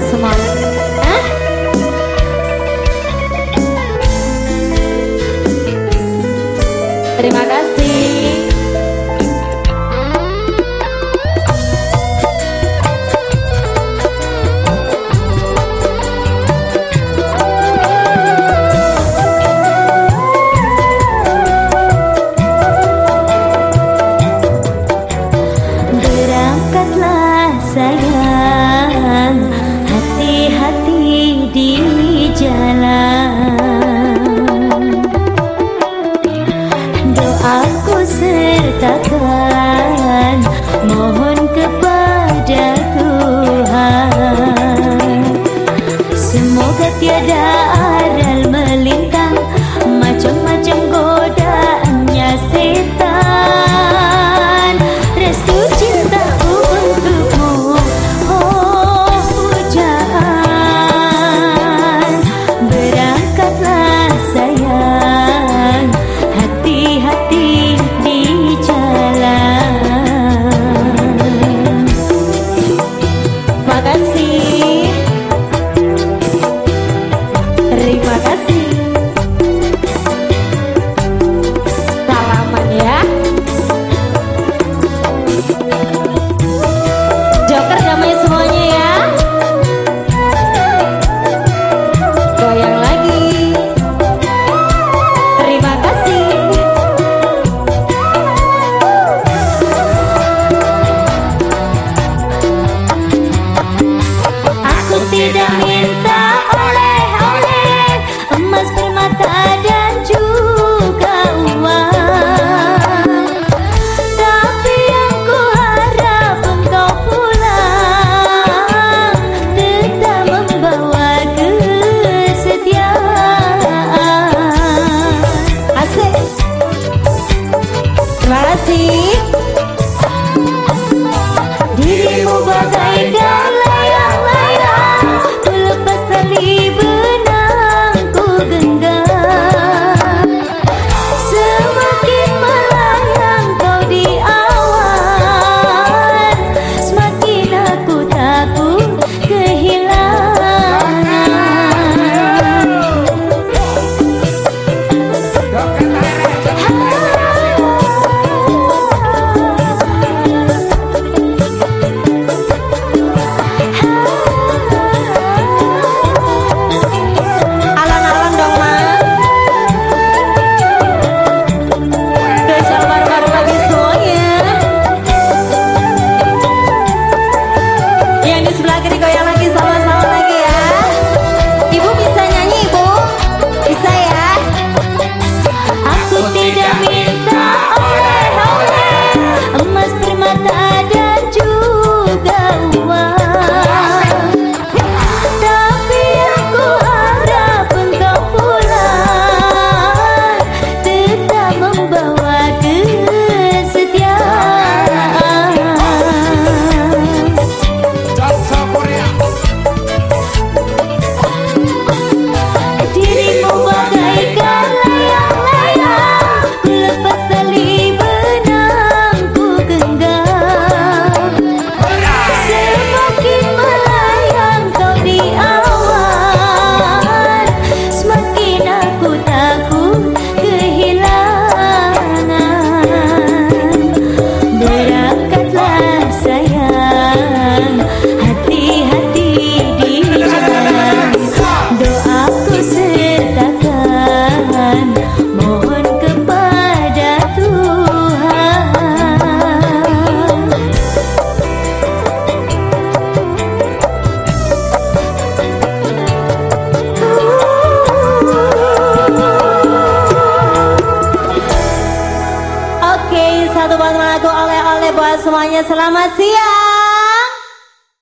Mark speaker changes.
Speaker 1: 是吗？
Speaker 2: rasakan Mohon kepada Tuhan. Semoga tiada
Speaker 1: buat lagu oleh-oleh buat semuanya. Selamat siang.